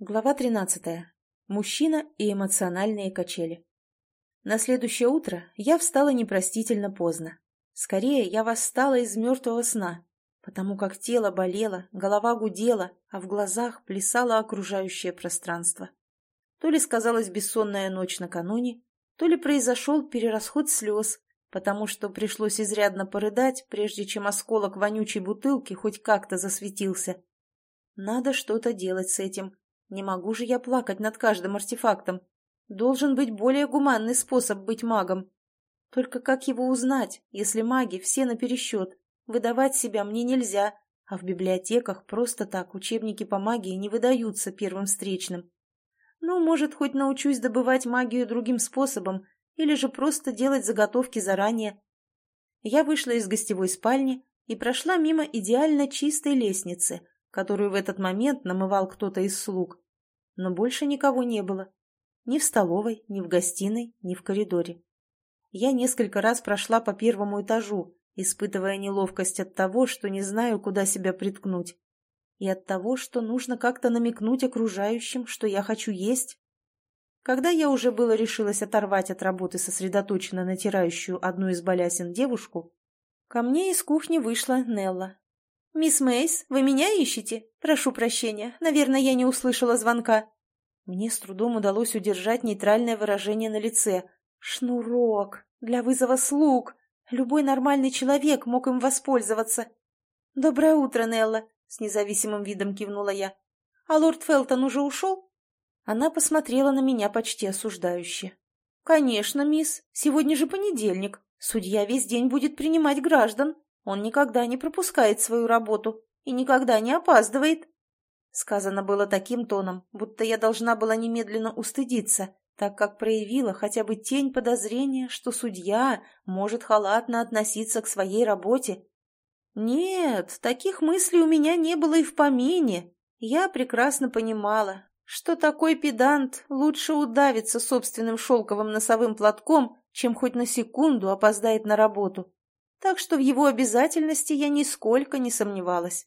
Глава 13. Мужчина и эмоциональные качели. На следующее утро я встала непростительно поздно. Скорее, я восстала из мертвого сна, потому как тело болело, голова гудела, а в глазах плясало окружающее пространство. То ли сказалась бессонная ночь накануне, то ли произошел перерасход слез, потому что пришлось изрядно порыдать, прежде чем осколок вонючей бутылки хоть как-то засветился. Надо что-то делать с этим, не могу же я плакать над каждым артефактом. Должен быть более гуманный способ быть магом. Только как его узнать, если маги все напересчет? Выдавать себя мне нельзя, а в библиотеках просто так учебники по магии не выдаются первым встречным. Ну, может, хоть научусь добывать магию другим способом, или же просто делать заготовки заранее. Я вышла из гостевой спальни и прошла мимо идеально чистой лестницы, которую в этот момент намывал кто-то из слуг. Но больше никого не было. Ни в столовой, ни в гостиной, ни в коридоре. Я несколько раз прошла по первому этажу, испытывая неловкость от того, что не знаю, куда себя приткнуть. И от того, что нужно как-то намекнуть окружающим, что я хочу есть. Когда я уже было решилась оторвать от работы сосредоточенно натирающую одну из балясин девушку, ко мне из кухни вышла Нелла «Мисс Мейс, вы меня ищете? Прошу прощения, наверное, я не услышала звонка». Мне с трудом удалось удержать нейтральное выражение на лице. «Шнурок! Для вызова слуг! Любой нормальный человек мог им воспользоваться!» «Доброе утро, Нелла!» — с независимым видом кивнула я. «А лорд Фелтон уже ушел?» Она посмотрела на меня почти осуждающе. «Конечно, мисс. Сегодня же понедельник. Судья весь день будет принимать граждан. Он никогда не пропускает свою работу и никогда не опаздывает. Сказано было таким тоном, будто я должна была немедленно устыдиться, так как проявила хотя бы тень подозрения, что судья может халатно относиться к своей работе. Нет, таких мыслей у меня не было и в помине. Я прекрасно понимала, что такой педант лучше удавится собственным шелковым носовым платком, чем хоть на секунду опоздает на работу так что в его обязательности я нисколько не сомневалась.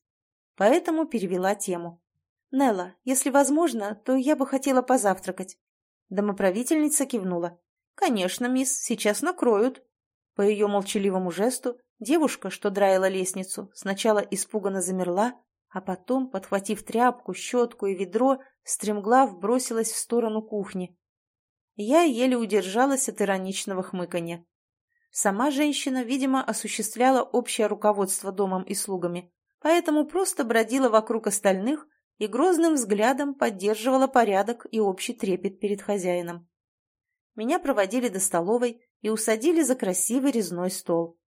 Поэтому перевела тему. «Нелла, если возможно, то я бы хотела позавтракать». Домоправительница кивнула. «Конечно, мисс, сейчас накроют». По ее молчаливому жесту девушка, что драила лестницу, сначала испуганно замерла, а потом, подхватив тряпку, щетку и ведро, стремглав бросилась в сторону кухни. Я еле удержалась от ироничного хмыканья. Сама женщина, видимо, осуществляла общее руководство домом и слугами, поэтому просто бродила вокруг остальных и грозным взглядом поддерживала порядок и общий трепет перед хозяином. Меня проводили до столовой и усадили за красивый резной стол.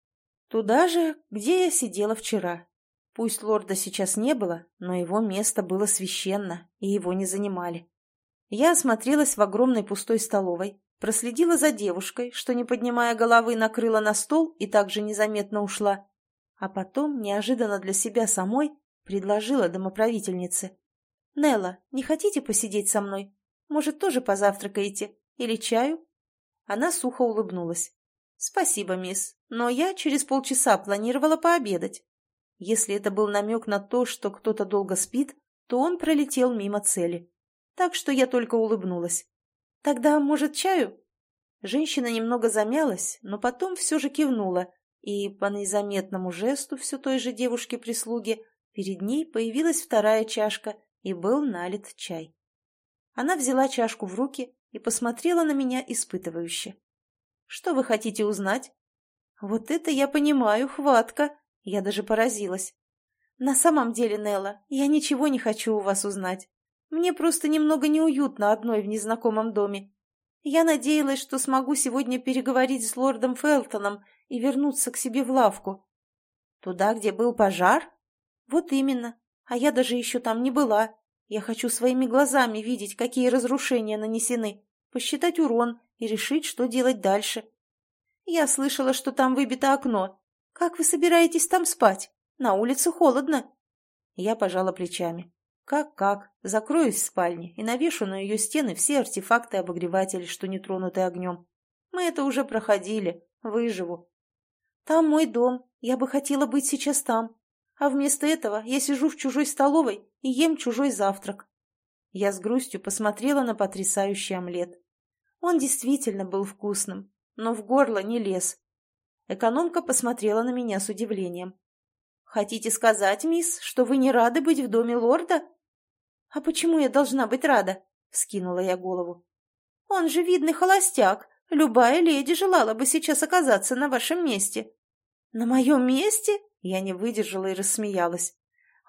Туда же, где я сидела вчера. Пусть лорда сейчас не было, но его место было священно, и его не занимали. Я осмотрелась в огромной пустой столовой, проследила за девушкой, что, не поднимая головы, накрыла на стол и также незаметно ушла. А потом, неожиданно для себя самой, предложила домоправительнице. «Нелла, не хотите посидеть со мной? Может, тоже позавтракаете? Или чаю?» Она сухо улыбнулась. «Спасибо, мисс, но я через полчаса планировала пообедать». Если это был намек на то, что кто-то долго спит, то он пролетел мимо цели. Так что я только улыбнулась. «Тогда, может, чаю?» Женщина немного замялась, но потом все же кивнула, и по незаметному жесту все той же девушки-прислуги перед ней появилась вторая чашка, и был налит чай. Она взяла чашку в руки и посмотрела на меня испытывающе. «Что вы хотите узнать?» «Вот это я понимаю, хватка!» Я даже поразилась. «На самом деле, Нелла, я ничего не хочу у вас узнать. Мне просто немного неуютно одной в незнакомом доме. Я надеялась, что смогу сегодня переговорить с лордом Фелтоном и вернуться к себе в лавку. Туда, где был пожар? Вот именно. А я даже еще там не была. Я хочу своими глазами видеть, какие разрушения нанесены, посчитать урон и решить, что делать дальше. Я слышала, что там выбито окно. Как вы собираетесь там спать? На улице холодно. Я пожала плечами. Как-как, закроюсь в спальне и навешу на ее стены все артефакты-обогреватели, что не тронуты огнем. Мы это уже проходили, выживу. Там мой дом, я бы хотела быть сейчас там. А вместо этого я сижу в чужой столовой и ем чужой завтрак. Я с грустью посмотрела на потрясающий омлет. Он действительно был вкусным, но в горло не лез. Экономка посмотрела на меня с удивлением. «Хотите сказать, мисс, что вы не рады быть в доме лорда?» «А почему я должна быть рада?» — вскинула я голову. «Он же видный холостяк. Любая леди желала бы сейчас оказаться на вашем месте». «На моем месте?» — я не выдержала и рассмеялась.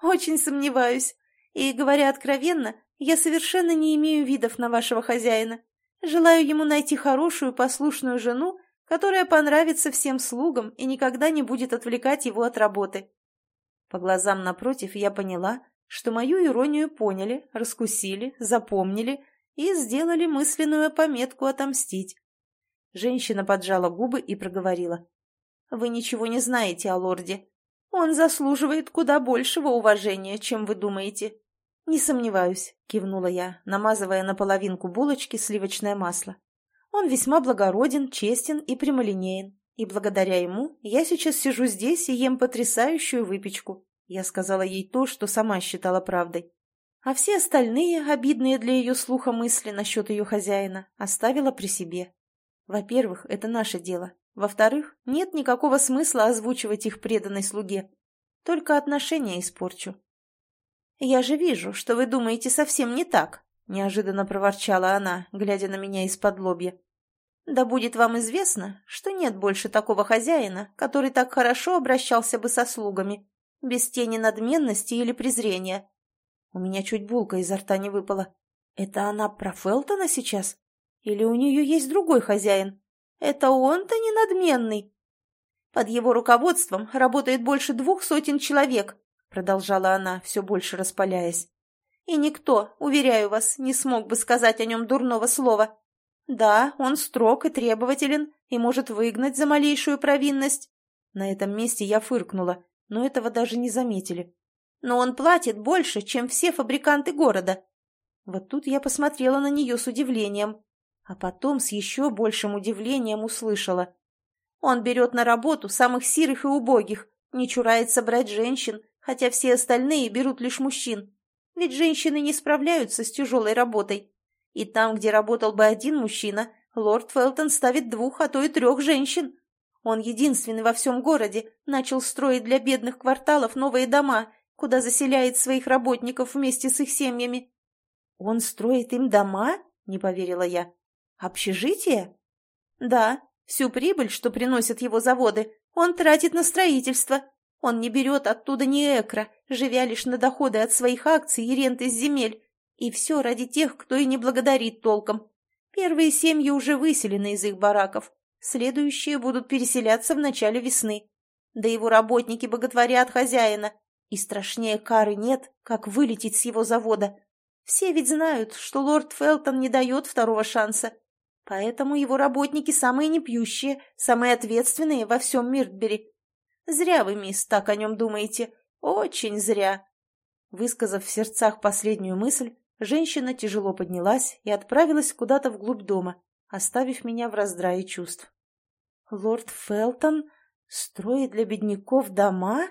«Очень сомневаюсь. И, говоря откровенно, я совершенно не имею видов на вашего хозяина. Желаю ему найти хорошую послушную жену, которая понравится всем слугам и никогда не будет отвлекать его от работы. По глазам напротив я поняла, что мою иронию поняли, раскусили, запомнили и сделали мысленную пометку отомстить. Женщина поджала губы и проговорила. «Вы ничего не знаете о лорде. Он заслуживает куда большего уважения, чем вы думаете». «Не сомневаюсь», — кивнула я, намазывая на половинку булочки сливочное масло. «Он весьма благороден, честен и прямолинеен, и благодаря ему я сейчас сижу здесь и ем потрясающую выпечку». Я сказала ей то, что сама считала правдой. А все остальные, обидные для ее слуха мысли насчет ее хозяина, оставила при себе. Во-первых, это наше дело. Во-вторых, нет никакого смысла озвучивать их преданной слуге. Только отношения испорчу. «Я же вижу, что вы думаете совсем не так», — неожиданно проворчала она, глядя на меня из-под лобья. «Да будет вам известно, что нет больше такого хозяина, который так хорошо обращался бы со слугами, без тени надменности или презрения». У меня чуть булка изо рта не выпала. «Это она про Фелтона сейчас? Или у нее есть другой хозяин? Это он-то не надменный?» Под его руководством работает больше двух сотен человек, продолжала она, все больше распаляясь. «И никто, уверяю вас, не смог бы сказать о нем дурного слова. Да, он строг и требователен и может выгнать за малейшую провинность». На этом месте я фыркнула, но этого даже не заметили. «Но он платит больше, чем все фабриканты города». Вот тут я посмотрела на нее с удивлением, а потом с еще большим удивлением услышала. «Он берет на работу самых сирых и убогих, не чурается брать женщин, хотя все остальные берут лишь мужчин. Ведь женщины не справляются с тяжелой работой. И там, где работал бы один мужчина, лорд Фелтон ставит двух, а то и трех женщин. Он единственный во всем городе начал строить для бедных кварталов новые дома, куда заселяет своих работников вместе с их семьями. «Он строит им дома?» — не поверила я. «Общежитие?» «Да, всю прибыль, что приносят его заводы, он тратит на строительство, он не берет оттуда ни экра, живя лишь на доходы от своих акций и ренты с земель. И все ради тех, кто и не благодарит толком. Первые семьи уже выселены из их бараков. Следующие будут переселяться в начале весны. Да его работники боготворят хозяина. И страшнее кары нет, как вылететь с его завода. Все ведь знают, что лорд Фелтон не дает второго шанса. Поэтому его работники самые непьющие, самые ответственные во всем Миртбери. Зря вы, мисс, так о нем думаете. Очень зря. Высказав в сердцах последнюю мысль, женщина тяжело поднялась и отправилась куда-то вглубь дома, оставив меня в раздрае чувств. Лорд Фелтон строит для бедняков дома?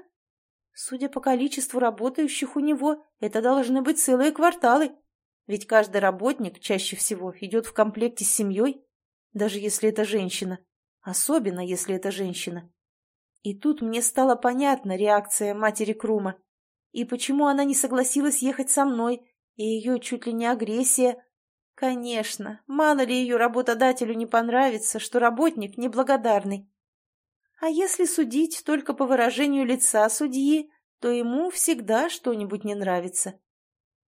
Судя по количеству работающих у него, это должны быть целые кварталы. Ведь каждый работник чаще всего идет в комплекте с семьей, даже если это женщина. Особенно, если это женщина. И тут мне стала понятна реакция матери Крума. И почему она не согласилась ехать со мной, и ее чуть ли не агрессия. Конечно, мало ли ее работодателю не понравится, что работник неблагодарный. А если судить только по выражению лица судьи, то ему всегда что-нибудь не нравится.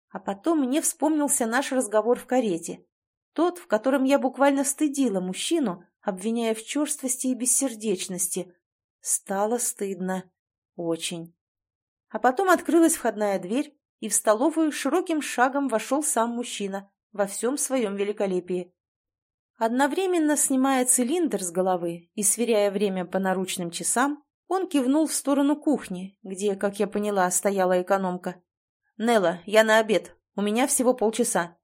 А потом мне вспомнился наш разговор в карете. Тот, в котором я буквально стыдила мужчину, обвиняя в черствости и бессердечности, Стало стыдно. Очень. А потом открылась входная дверь, и в столовую широким шагом вошел сам мужчина во всем своем великолепии. Одновременно снимая цилиндр с головы и сверяя время по наручным часам, он кивнул в сторону кухни, где, как я поняла, стояла экономка. «Нелла, я на обед. У меня всего полчаса».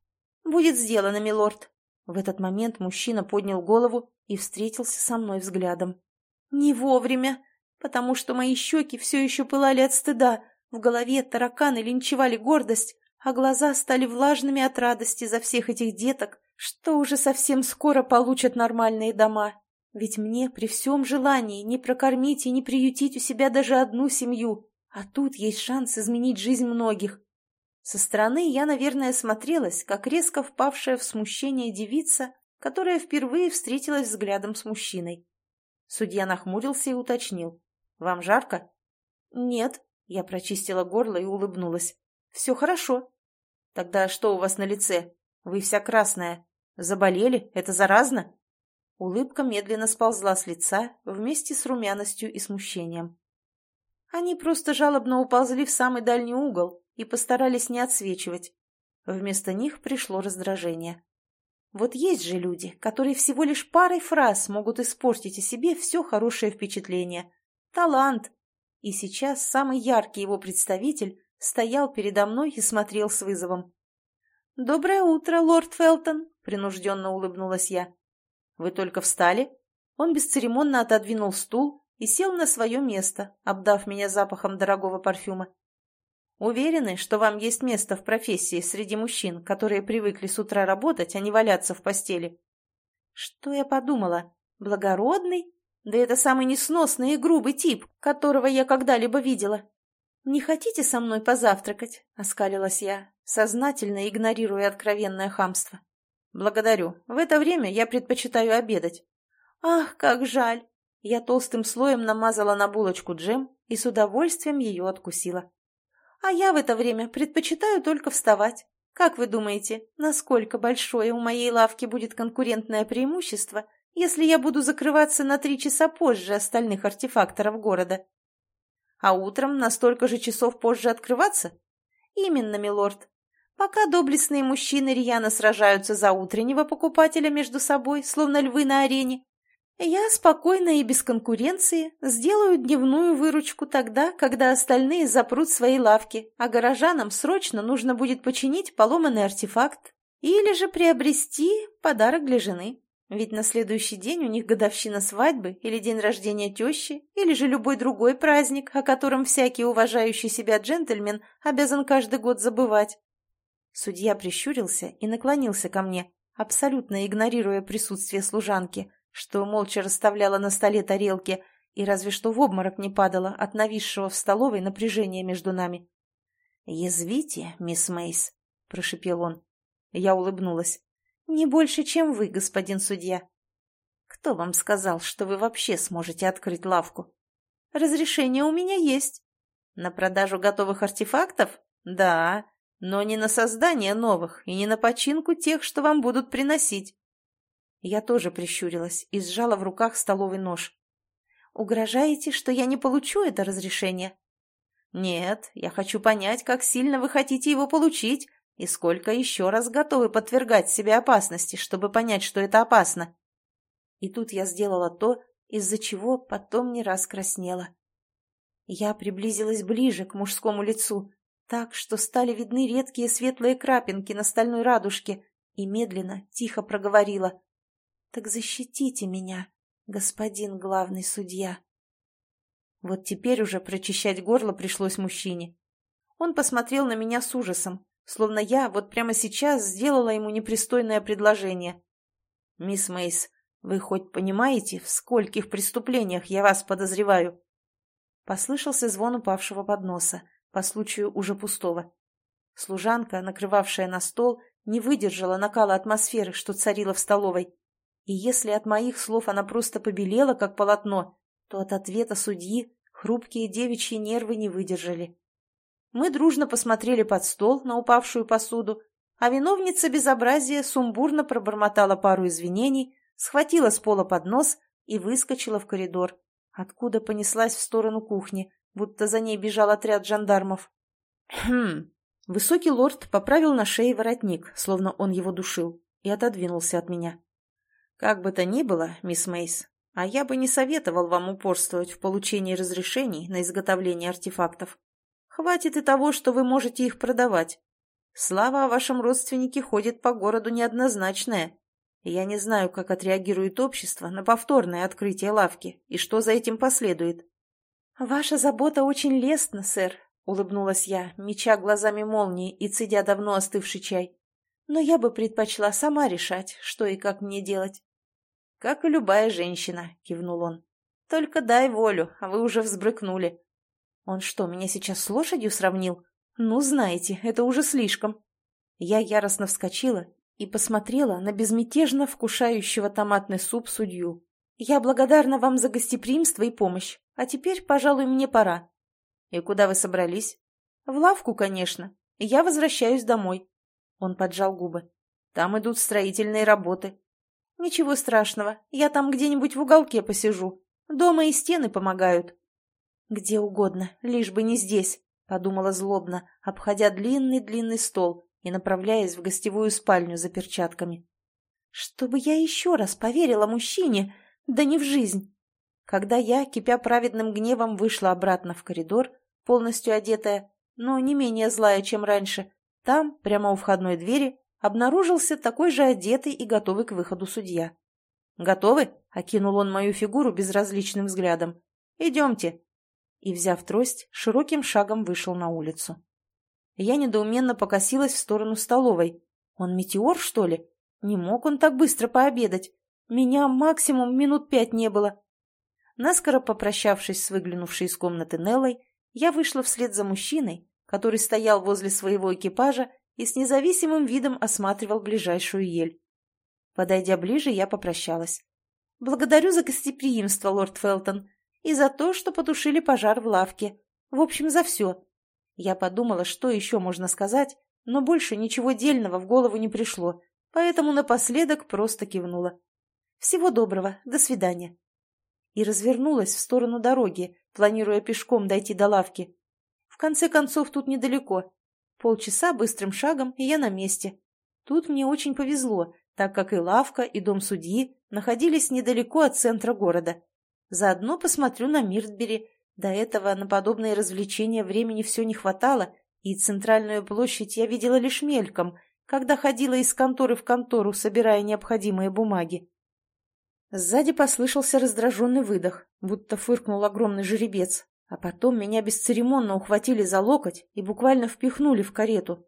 «Будет сделано, милорд». В этот момент мужчина поднял голову и встретился со мной взглядом. Не вовремя, потому что мои щеки все еще пылали от стыда, в голове тараканы линчевали гордость, а глаза стали влажными от радости за всех этих деток, что уже совсем скоро получат нормальные дома. Ведь мне при всем желании не прокормить и не приютить у себя даже одну семью, а тут есть шанс изменить жизнь многих. Со стороны я, наверное, смотрелась, как резко впавшая в смущение девица, которая впервые встретилась взглядом с мужчиной. Судья нахмурился и уточнил. «Вам жарко?» «Нет», — я прочистила горло и улыбнулась. «Все хорошо». «Тогда что у вас на лице? Вы вся красная. Заболели? Это заразно?» Улыбка медленно сползла с лица вместе с румяностью и смущением. Они просто жалобно уползли в самый дальний угол и постарались не отсвечивать. Вместо них пришло раздражение. Вот есть же люди, которые всего лишь парой фраз могут испортить о себе все хорошее впечатление. Талант. И сейчас самый яркий его представитель стоял передо мной и смотрел с вызовом. «Доброе утро, лорд Фелтон», — принужденно улыбнулась я. «Вы только встали?» Он бесцеремонно отодвинул стул и сел на свое место, обдав меня запахом дорогого парфюма. «Уверены, что вам есть место в профессии среди мужчин, которые привыкли с утра работать, а не валяться в постели?» Что я подумала? Благородный? Да это самый несносный и грубый тип, которого я когда-либо видела. «Не хотите со мной позавтракать?» — оскалилась я, сознательно игнорируя откровенное хамство. «Благодарю. В это время я предпочитаю обедать». «Ах, как жаль!» Я толстым слоем намазала на булочку джем и с удовольствием ее откусила. «А я в это время предпочитаю только вставать. Как вы думаете, насколько большое у моей лавки будет конкурентное преимущество, если я буду закрываться на три часа позже остальных артефакторов города?» «А утром на столько же часов позже открываться?» «Именно, милорд. Пока доблестные мужчины рьяно сражаются за утреннего покупателя между собой, словно львы на арене, я спокойно и без конкуренции сделаю дневную выручку тогда, когда остальные запрут свои лавки, а горожанам срочно нужно будет починить поломанный артефакт или же приобрести подарок для жены. Ведь на следующий день у них годовщина свадьбы или день рождения тещи, или же любой другой праздник, о котором всякий уважающий себя джентльмен обязан каждый год забывать. Судья прищурился и наклонился ко мне, абсолютно игнорируя присутствие служанки, что молча расставляла на столе тарелки и разве что в обморок не падала от нависшего в столовой напряжения между нами. «Язвите, мисс Мейс», — прошипел он. Я улыбнулась. «Не больше, чем вы, господин судья». «Кто вам сказал, что вы вообще сможете открыть лавку?» «Разрешение у меня есть». «На продажу готовых артефактов?» «Да но не на создание новых и не на починку тех, что вам будут приносить. Я тоже прищурилась и сжала в руках столовый нож. «Угрожаете, что я не получу это разрешение?» «Нет, я хочу понять, как сильно вы хотите его получить и сколько еще раз готовы подвергать себе опасности, чтобы понять, что это опасно». И тут я сделала то, из-за чего потом не раз краснела. Я приблизилась ближе к мужскому лицу, так, что стали видны редкие светлые крапинки на стальной радужке, и медленно, тихо проговорила. «Так защитите меня, господин главный судья». Вот теперь уже прочищать горло пришлось мужчине. Он посмотрел на меня с ужасом, словно я вот прямо сейчас сделала ему непристойное предложение. «Мисс Мейс, вы хоть понимаете, в скольких преступлениях я вас подозреваю?» Послышался звон упавшего подноса по случаю уже пустого. Служанка, накрывавшая на стол, не выдержала накала атмосферы, что царила в столовой. И если от моих слов она просто побелела, как полотно, то от ответа судьи хрупкие девичьи нервы не выдержали. Мы дружно посмотрели под стол на упавшую посуду, а виновница безобразия сумбурно пробормотала пару извинений, схватила с пола поднос и выскочила в коридор, откуда понеслась в сторону кухни, будто за ней бежал отряд жандармов. «Хм...» Высокий лорд поправил на шее воротник, словно он его душил, и отодвинулся от меня. «Как бы то ни было, мисс Мейс, а я бы не советовал вам упорствовать в получении разрешений на изготовление артефактов. Хватит и того, что вы можете их продавать. Слава о вашем родственнике ходит по городу неоднозначная. Я не знаю, как отреагирует общество на повторное открытие лавки и что за этим последует. «Ваша забота очень лестна, сэр, — улыбнулась я, меча глазами молнии и цедя давно остывший чай. «Но я бы предпочла сама решать, что и как мне делать». «Как и любая женщина», — кивнул он. «Только дай волю, а вы уже взбрыкнули». «Он что, меня сейчас с лошадью сравнил? Ну, знаете, это уже слишком». Я яростно вскочила и посмотрела на безмятежно вкушающего томатный суп судью. «Я благодарна вам за гостеприимство и помощь, а теперь, пожалуй, мне пора». «И куда вы собрались?» «В лавку, конечно. Я возвращаюсь домой». Он поджал губы. «Там идут строительные работы». «Ничего страшного, я там где-нибудь в уголке посижу. Дома и стены помогают». «Где угодно, лишь бы не здесь», — подумала злобно, обходя длинный-длинный стол и направляясь в гостевую спальню за перчатками. «Чтобы я еще раз поверила мужчине, да не в жизнь!» Когда я, кипя праведным гневом, вышла обратно в коридор, полностью одетая, но не менее злая, чем раньше, там, прямо у входной двери, обнаружился такой же одетый и готовый к выходу судья. «Готовы?» — окинул он мою фигуру безразличным взглядом. «Идемте». И, взяв трость, широким шагом вышел на улицу. Я недоуменно покосилась в сторону столовой. Он метеор, что ли? Не мог он так быстро пообедать. Меня максимум минут пять не было. Наскоро попрощавшись с выглянувшей из комнаты Неллой, я вышла вслед за мужчиной, который стоял возле своего экипажа и с независимым видом осматривал ближайшую ель. Подойдя ближе, я попрощалась. «Благодарю за гостеприимство, лорд Фелтон, и за то, что потушили пожар в лавке. В общем, за все. Я подумала, что еще можно сказать, но больше ничего дельного в голову не пришло, поэтому напоследок просто кивнула. «Всего доброго, до свидания». И развернулась в сторону дороги, планируя пешком дойти до лавки. В конце концов, тут недалеко. Полчаса быстрым шагом, и я на месте. Тут мне очень повезло, так как и лавка, и дом судьи находились недалеко от центра города. Заодно посмотрю на Миртбери, до этого на подобные развлечения времени все не хватало, и центральную площадь я видела лишь мельком, когда ходила из конторы в контору, собирая необходимые бумаги. Сзади послышался раздраженный выдох, будто фыркнул огромный жеребец, а потом меня бесцеремонно ухватили за локоть и буквально впихнули в карету.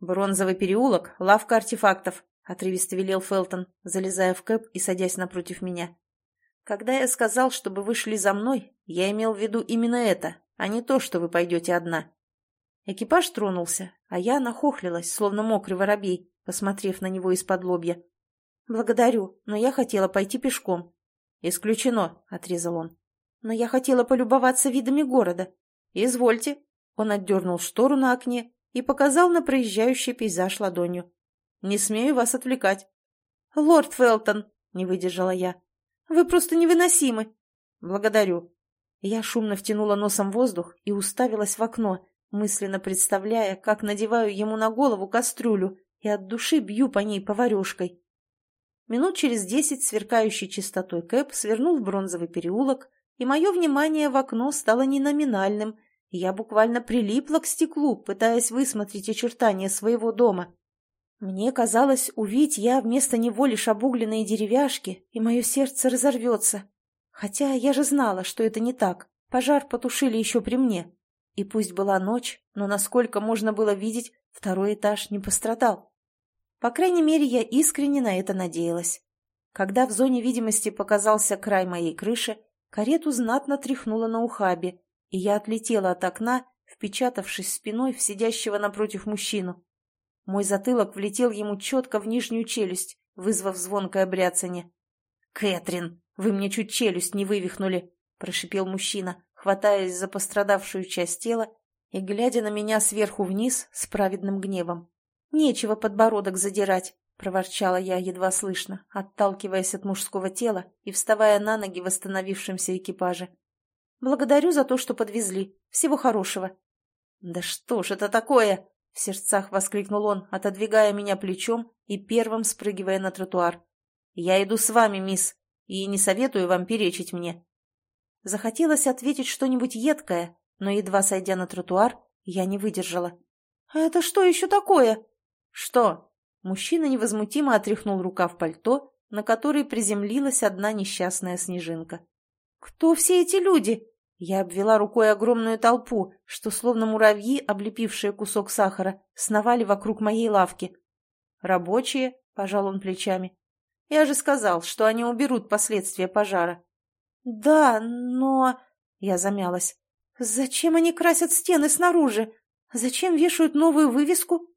«Бронзовый переулок, лавка артефактов», — отрывисто велел Фелтон, залезая в кэп и садясь напротив меня. Когда я сказал, чтобы вы шли за мной, я имел в виду именно это, а не то, что вы пойдете одна. Экипаж тронулся, а я нахохлилась, словно мокрый воробей, посмотрев на него из-под лобья. «Благодарю, но я хотела пойти пешком». «Исключено», — отрезал он. «Но я хотела полюбоваться видами города». «Извольте». Он отдернул штору на окне и показал на проезжающий пейзаж ладонью. «Не смею вас отвлекать». «Лорд Фелтон», — не выдержала я, вы просто невыносимы. Благодарю. Я шумно втянула носом воздух и уставилась в окно, мысленно представляя, как надеваю ему на голову кастрюлю и от души бью по ней поварешкой. Минут через десять сверкающий чистотой Кэп свернул в бронзовый переулок, и мое внимание в окно стало неноминальным, я буквально прилипла к стеклу, пытаясь высмотреть очертания своего дома. Мне казалось, увидеть я вместо него лишь обугленные деревяшки, и мое сердце разорвется. Хотя я же знала, что это не так. Пожар потушили еще при мне. И пусть была ночь, но насколько можно было видеть, второй этаж не пострадал. По крайней мере, я искренне на это надеялась. Когда в зоне видимости показался край моей крыши, карету знатно тряхнуло на ухабе, и я отлетела от окна, впечатавшись спиной в сидящего напротив мужчину. Мой затылок влетел ему четко в нижнюю челюсть, вызвав звонкое бряцание. «Кэтрин, вы мне чуть челюсть не вывихнули!» – прошипел мужчина, хватаясь за пострадавшую часть тела и глядя на меня сверху вниз с праведным гневом. «Нечего подбородок задирать!» – проворчала я едва слышно, отталкиваясь от мужского тела и вставая на ноги в восстановившемся экипаже. «Благодарю за то, что подвезли. Всего хорошего!» «Да что ж это такое?» В сердцах воскликнул он, отодвигая меня плечом и первым спрыгивая на тротуар. «Я иду с вами, мисс, и не советую вам перечить мне». Захотелось ответить что-нибудь едкое, но, едва сойдя на тротуар, я не выдержала. «А это что еще такое?» «Что?» Мужчина невозмутимо отряхнул рукав пальто, на который приземлилась одна несчастная снежинка. «Кто все эти люди?» Я обвела рукой огромную толпу, что, словно муравьи, облепившие кусок сахара, сновали вокруг моей лавки. «Рабочие?» — пожал он плечами. «Я же сказал, что они уберут последствия пожара». «Да, но...» — я замялась. «Зачем они красят стены снаружи? Зачем вешают новую вывеску?»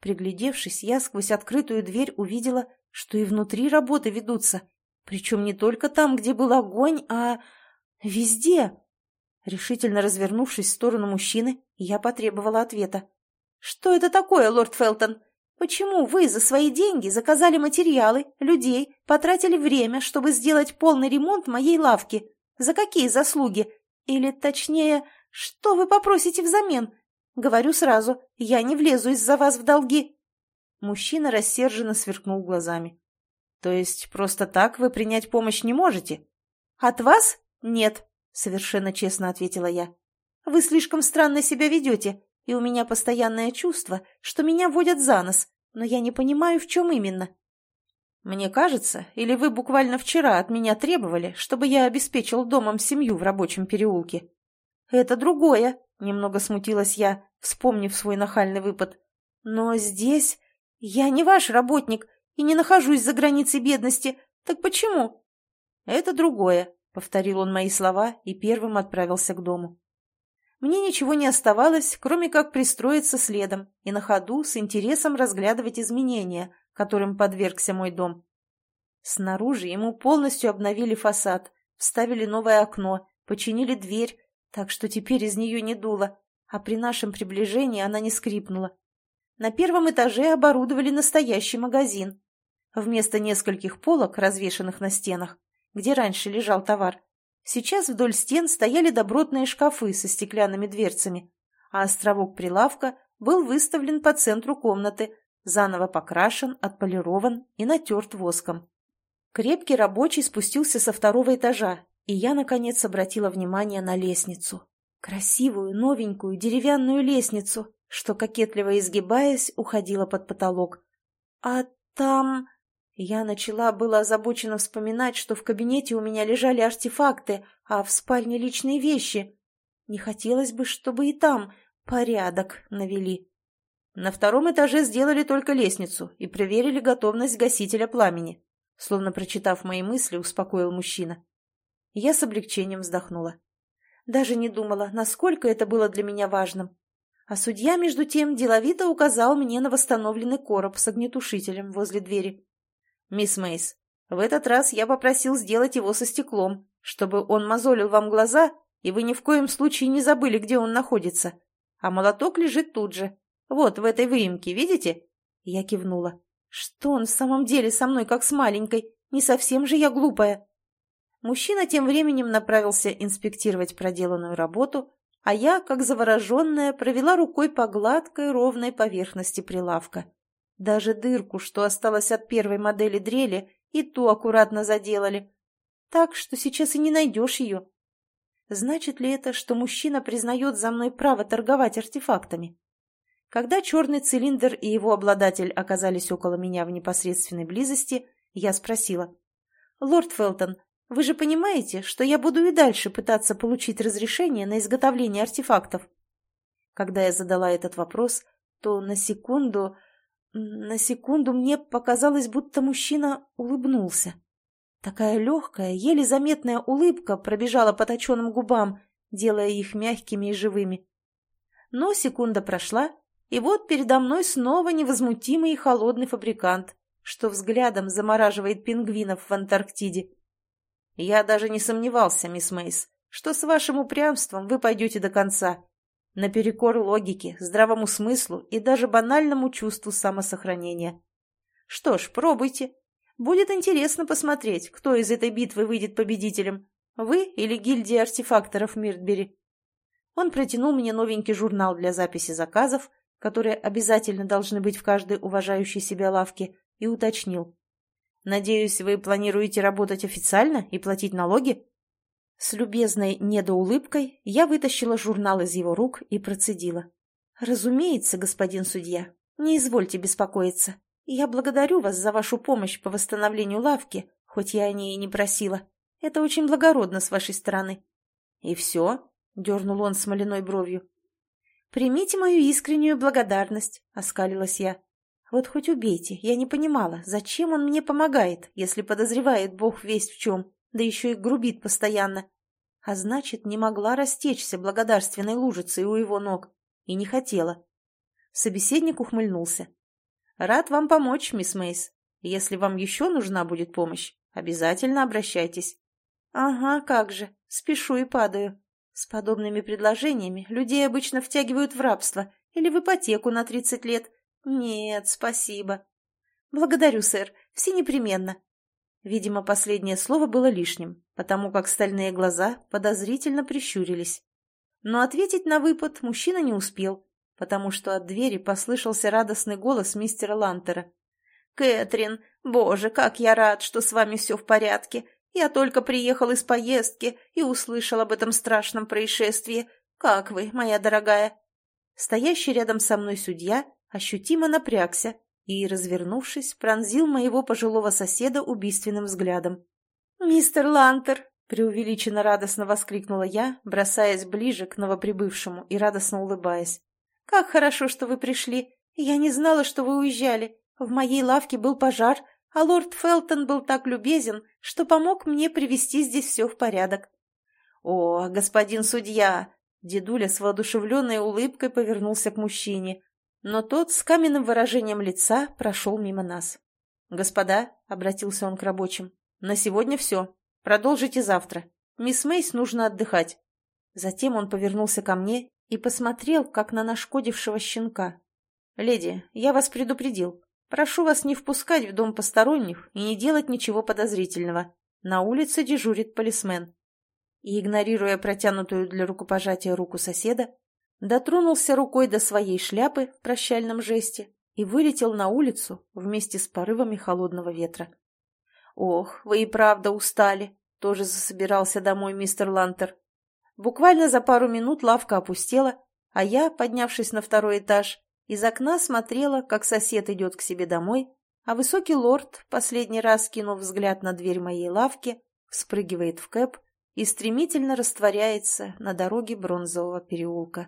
Приглядевшись, я сквозь открытую дверь увидела, что и внутри работы ведутся. Причем не только там, где был огонь, а везде. Решительно развернувшись в сторону мужчины, я потребовала ответа. «Что это такое, лорд Фелтон? Почему вы за свои деньги заказали материалы, людей, потратили время, чтобы сделать полный ремонт моей лавки? За какие заслуги? Или, точнее, что вы попросите взамен? Говорю сразу, я не влезу из-за вас в долги». Мужчина рассерженно сверкнул глазами. «То есть просто так вы принять помощь не можете?» «От вас? Нет», — совершенно честно ответила я. «Вы слишком странно себя ведете, и у меня постоянное чувство, что меня водят за нос, но я не понимаю, в чем именно». «Мне кажется, или вы буквально вчера от меня требовали, чтобы я обеспечил домом семью в рабочем переулке?» «Это другое», — немного смутилась я, вспомнив свой нахальный выпад. «Но здесь я не ваш работник и не нахожусь за границей бедности. Так почему?» «Это другое», — повторил он мои слова и первым отправился к дому. Мне ничего не оставалось, кроме как пристроиться следом и на ходу с интересом разглядывать изменения, которым подвергся мой дом. Снаружи ему полностью обновили фасад, вставили новое окно, починили дверь, так что теперь из нее не дуло, а при нашем приближении она не скрипнула. На первом этаже оборудовали настоящий магазин. Вместо нескольких полок, развешанных на стенах, где раньше лежал товар, сейчас вдоль стен стояли добротные шкафы со стеклянными дверцами, а островок прилавка был выставлен по центру комнаты, заново покрашен, отполирован и натерт воском. Крепкий рабочий спустился со второго этажа и я, наконец, обратила внимание на лестницу. Красивую, новенькую, деревянную лестницу, что, кокетливо изгибаясь, уходила под потолок. А там... Я начала было озабоченно вспоминать, что в кабинете у меня лежали артефакты, а в спальне личные вещи. Не хотелось бы, чтобы и там порядок навели. На втором этаже сделали только лестницу и проверили готовность гасителя пламени. Словно прочитав мои мысли, успокоил мужчина. Я с облегчением вздохнула. Даже не думала, насколько это было для меня важным. А судья, между тем, деловито указал мне на восстановленный короб с огнетушителем возле двери. «Мисс Мейс, в этот раз я попросил сделать его со стеклом, чтобы он мозолил вам глаза, и вы ни в коем случае не забыли, где он находится. А молоток лежит тут же. Вот, в этой выемке, видите?» Я кивнула. «Что он в самом деле со мной, как с маленькой? Не совсем же я глупая». Мужчина тем временем направился инспектировать проделанную работу, а я, как завороженная, провела рукой по гладкой ровной поверхности прилавка. Даже дырку, что осталось от первой модели дрели, и ту аккуратно заделали. Так что сейчас и не найдешь ее. Значит ли это, что мужчина признает за мной право торговать артефактами? Когда черный цилиндр и его обладатель оказались около меня в непосредственной близости, я спросила. «Лорд Фелтон, вы же понимаете, что я буду и дальше пытаться получить разрешение на изготовление артефактов? Когда я задала этот вопрос, то на секунду... На секунду мне показалось, будто мужчина улыбнулся. Такая легкая, еле заметная улыбка пробежала по точенным губам, делая их мягкими и живыми. Но секунда прошла, и вот передо мной снова невозмутимый и холодный фабрикант, что взглядом замораживает пингвинов в Антарктиде. Я даже не сомневался, мисс Мейс, что с вашим упрямством вы пойдете до конца. Наперекор логике, здравому смыслу и даже банальному чувству самосохранения. Что ж, пробуйте. Будет интересно посмотреть, кто из этой битвы выйдет победителем. Вы или гильдия артефакторов Миртбери. Он протянул мне новенький журнал для записи заказов, которые обязательно должны быть в каждой уважающей себя лавке, и уточнил. Надеюсь, вы планируете работать официально и платить налоги?» С любезной недоулыбкой я вытащила журнал из его рук и процедила. «Разумеется, господин судья, не извольте беспокоиться. Я благодарю вас за вашу помощь по восстановлению лавки, хоть я о ней и не просила. Это очень благородно с вашей стороны». «И все?» — дернул он смоляной бровью. «Примите мою искреннюю благодарность», — оскалилась я. «Вот хоть убейте, я не понимала, зачем он мне помогает, если подозревает бог весть в чем, да еще и грубит постоянно. А значит, не могла растечься благодарственной лужицей у его ног. И не хотела». Собеседник ухмыльнулся. «Рад вам помочь, мисс Мейс. Если вам еще нужна будет помощь, обязательно обращайтесь». «Ага, как же, спешу и падаю. С подобными предложениями людей обычно втягивают в рабство или в ипотеку на 30 лет. Нет, спасибо. Благодарю, сэр, все непременно. Видимо, последнее слово было лишним, потому как стальные глаза подозрительно прищурились. Но ответить на выпад мужчина не успел, потому что от двери послышался радостный голос мистера Лантера. «Кэтрин, боже, как я рад, что с вами все в порядке. Я только приехал из поездки и услышал об этом страшном происшествии. Как вы, моя дорогая?» Стоящий рядом со мной судья ощутимо напрягся и, развернувшись, пронзил моего пожилого соседа убийственным взглядом. «Мистер Лантер!» — преувеличенно радостно воскликнула я, бросаясь ближе к новоприбывшему и радостно улыбаясь. «Как хорошо, что вы пришли! Я не знала, что вы уезжали. В моей лавке был пожар, а лорд Фелтон был так любезен, что помог мне привести здесь все в порядок. «О, господин судья!» Дедуля с воодушевленной улыбкой повернулся к мужчине, но тот с каменным выражением лица прошел мимо нас. «Господа», — обратился он к рабочим, — «на сегодня все. Продолжите завтра. Мисс Мейс нужно отдыхать». Затем он повернулся ко мне и посмотрел, как на нашкодившего щенка. «Леди, я вас предупредил. Прошу вас не впускать в дом посторонних и не делать ничего подозрительного. На улице дежурит полисмен. И, игнорируя протянутую для рукопожатия руку соседа, дотронулся рукой до своей шляпы в прощальном жесте и вылетел на улицу вместе с порывами холодного ветра. «Ох, вы и правда устали!» — тоже засобирался домой мистер Лантер. Буквально за пару минут лавка опустела, а я, поднявшись на второй этаж, из окна смотрела, как сосед идет к себе домой, а высокий лорд, последний раз кинув взгляд на дверь моей лавки, вспрыгивает в кэп и стремительно растворяется на дороге бронзового переулка.